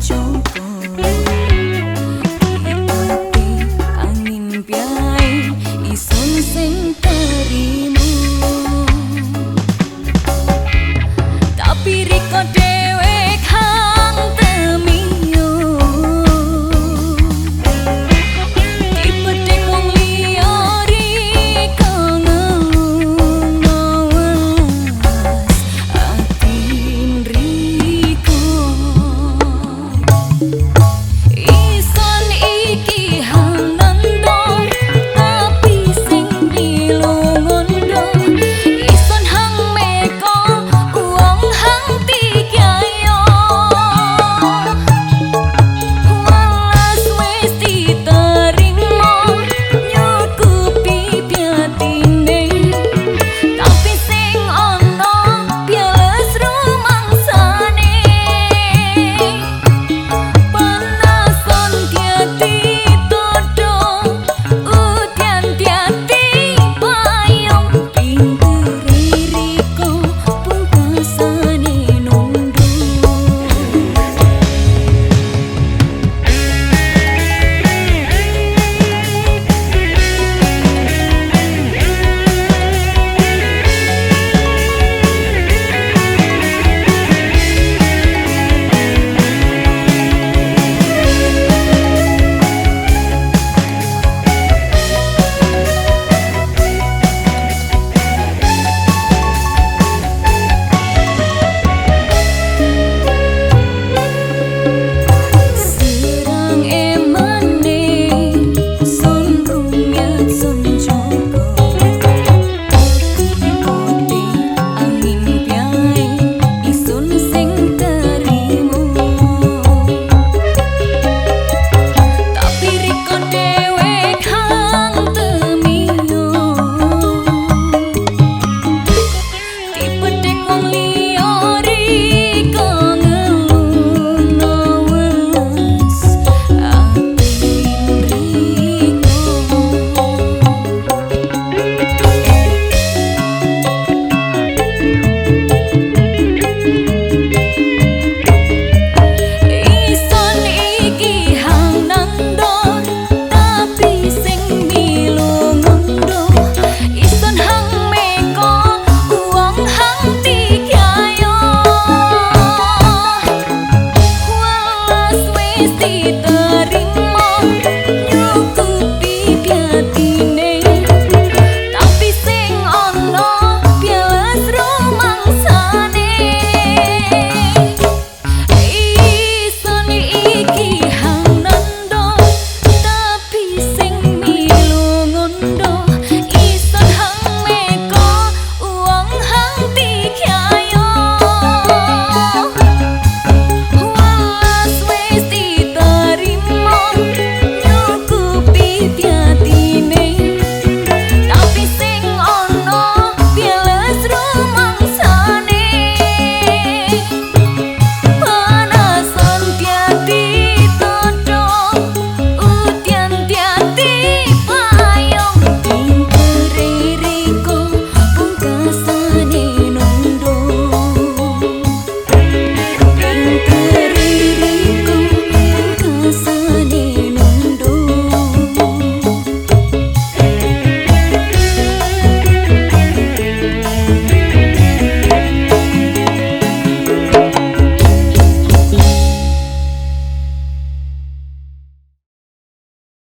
就